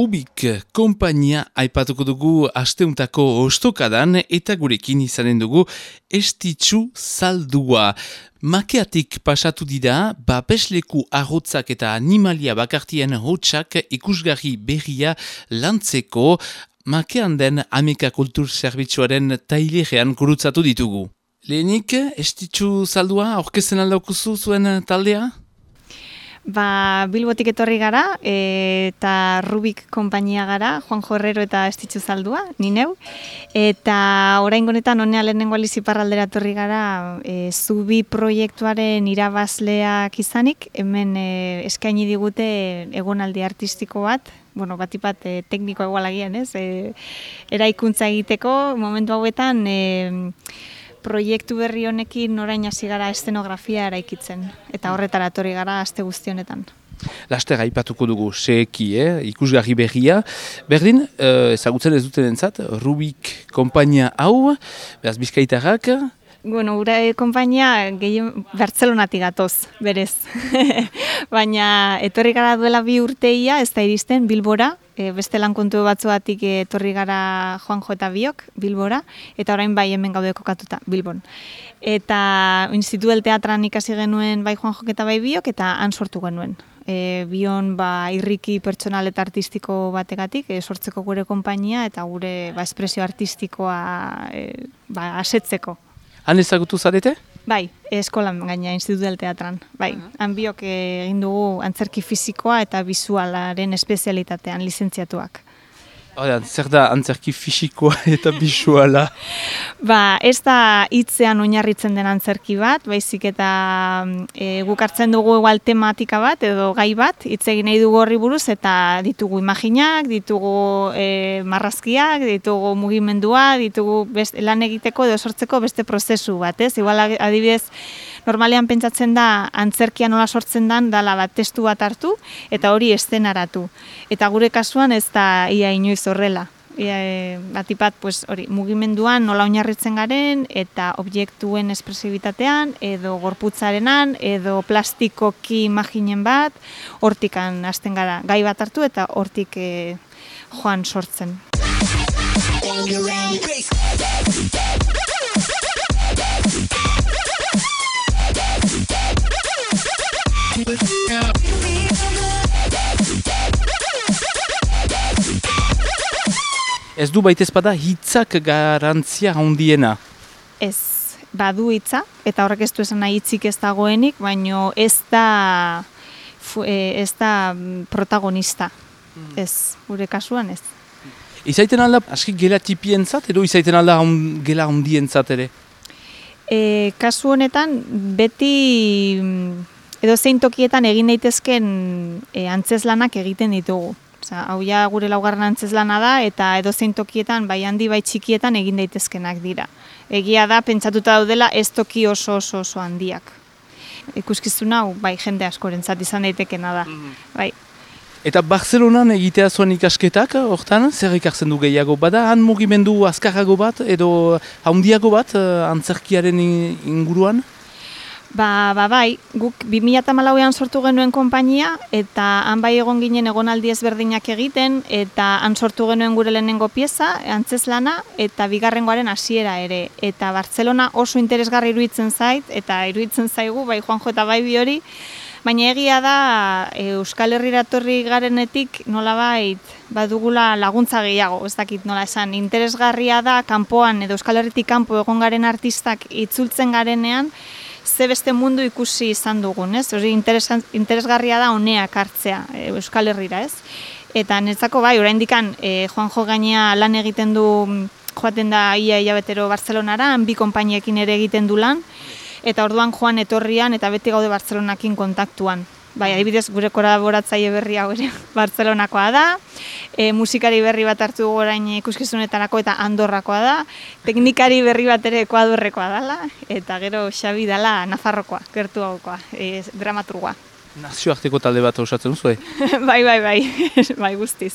Rubik kompainia aipatuko dugu asteuntako ostokadan eta gurekin izanen dugu estitzu saldua. Makeatik pasatu dira, bapesleku arrotzak eta animalia bakartien hotxak ikusgarri berria lantzeko makean den ameka kultur zerbitzuaren tailerean gurutzatu ditugu. Lehenik, estitzu saldua, orkezen aldaukuzu zuen taldea? Ba, Bilbotik etorri gara, eta Rubik konpainia gara, Juan Jorrero eta Estitzu Zaldua, ni neu. Eta orain honetan honea lehenengo aliziparraldera etorri gara, e, zubi proiektuaren irabazleak izanik, hemen e, eskaini digute egonaldi artistiko bat, bueno, batipat e, tekniko egualagian, ez? E, eraikuntza egiteko, momentu hauetan, e, proiektu berri honekin orain hasi gara estenografia eraikitzen eta horretara etorri gara aste guzti honetan. Laster aipatuko dugu seki, eh? ikusgarri berria. Berdin, eh, ezagutzen ez duten entzat, Rubik kompainia hau, behaz bizkaitarrak, Bueno, ura e, kompainia gehien Bartzelonatik gatoz, berez. Baina etorri gara duela bi urteia, ez da iristen, Bilbora, e, beste lan kontu batzuatik etorri gara Juanjo eta Biok, Bilbora, eta orain bai hemen gaude kokatuta, Bilbon. Eta Instituel Teatran ikasi genuen bai Juanjo eta bai Biok, eta han sortu genuen. E, bion ba, irriki pertsonal eta artistiko bategatik, e, sortzeko gure konpainia eta gure ba, espresio artistikoa e, ba, asetzeko. Han ezagutu zarete? Bai, eskolan gaina, institutual teatran. Bai, uh han biok egin dugu antzerki fizikoa eta bizualaren espezialitatean lizentziatuak. Hora, zer da antzerki fisikoa eta bisuala? ba, ez da hitzean oinarritzen den antzerki bat, baizik eta e, guk hartzen dugu egual tematika bat edo gai bat, hitz egin nahi dugu horri buruz eta ditugu imaginak, ditugu e, marrazkiak, ditugu mugimendua, ditugu best, lan egiteko edo sortzeko beste prozesu bat, ez? Igual adibidez, normalean pentsatzen da antzerkia nola sortzen dan dala bat testu bat hartu eta hori estenaratu. Eta gure kasuan ez da ia inoiz horrela. Ia, e, batipat, pues, hori, mugimenduan nola oinarritzen garen eta objektuen espresibitatean edo gorputzarenan edo plastikoki imaginen bat hortikan hasten gara gai bat hartu eta hortik e, joan sortzen. Ez du baitez bada hitzak garantzia handiena? Ez, badu hitza, eta horrek ez du esan nahi hitzik ez dagoenik, baino ez da, e, ez da protagonista. Mm. Ez, gure kasuan ez. Izaiten alda aski gela tipien zat, edo izaiten alda gela handien zat ere? E, kasu honetan, beti edo zein tokietan egin daitezken e, antzeslanak egiten ditugu. Osa, hau ja gure laugarren antzeslana da eta edo zein tokietan bai handi bai txikietan egin daitezkenak dira. Egia da pentsatuta daudela ez toki oso oso oso handiak. Ikuskizun hau bai jende askorentzat izan daitekena da. Mhm. Bai. Eta Barcelonan egitea zuen ikasketak, hortan, zer ikartzen du gehiago bada, han mugimendu azkarrago bat edo handiago bat eh, antzerkiaren inguruan? Ba, ba bai, guk 2008an sortu genuen konpainia eta han bai egon ginen egonaldi ezberdinak egiten eta han sortu genuen gure lehenengo pieza, antzez lana eta bigarrengoaren hasiera ere. Eta Bartzelona oso interesgarri iruditzen zait eta iruditzen zaigu bai Juanjo eta bai bi hori, baina egia da Euskal Herrira torri garenetik nolabait badugula laguntza gehiago, ez dakit nola esan, interesgarria da kanpoan edo Euskal Herritik kanpo egon garen artistak itzultzen garenean, ze beste mundu ikusi izan dugun, ez? Hori interesgarria da honeak hartzea e, Euskal Herrira, ez? Eta netzako bai, oraindik e, Juanjo gainea lan egiten du joaten da ia hilabetero Barcelonara, bi konpainiekin ere egiten du lan, eta orduan joan etorrian eta beti gaude Barcelonakin kontaktuan. Bai, adibidez gure kolaboratzaile berri hau ere Bartzelonakoa da, e, musikari berri bat hartu orain ikuskizunetarako eta Andorrakoa da, teknikari berri bat ere Ekuadorrekoa dela, eta gero Xabi dela Nafarrokoa, gertu haukoa, e, dramaturgoa. Nazioarteko talde bat osatzen zuen? bai, bai, bai, bai guztiz.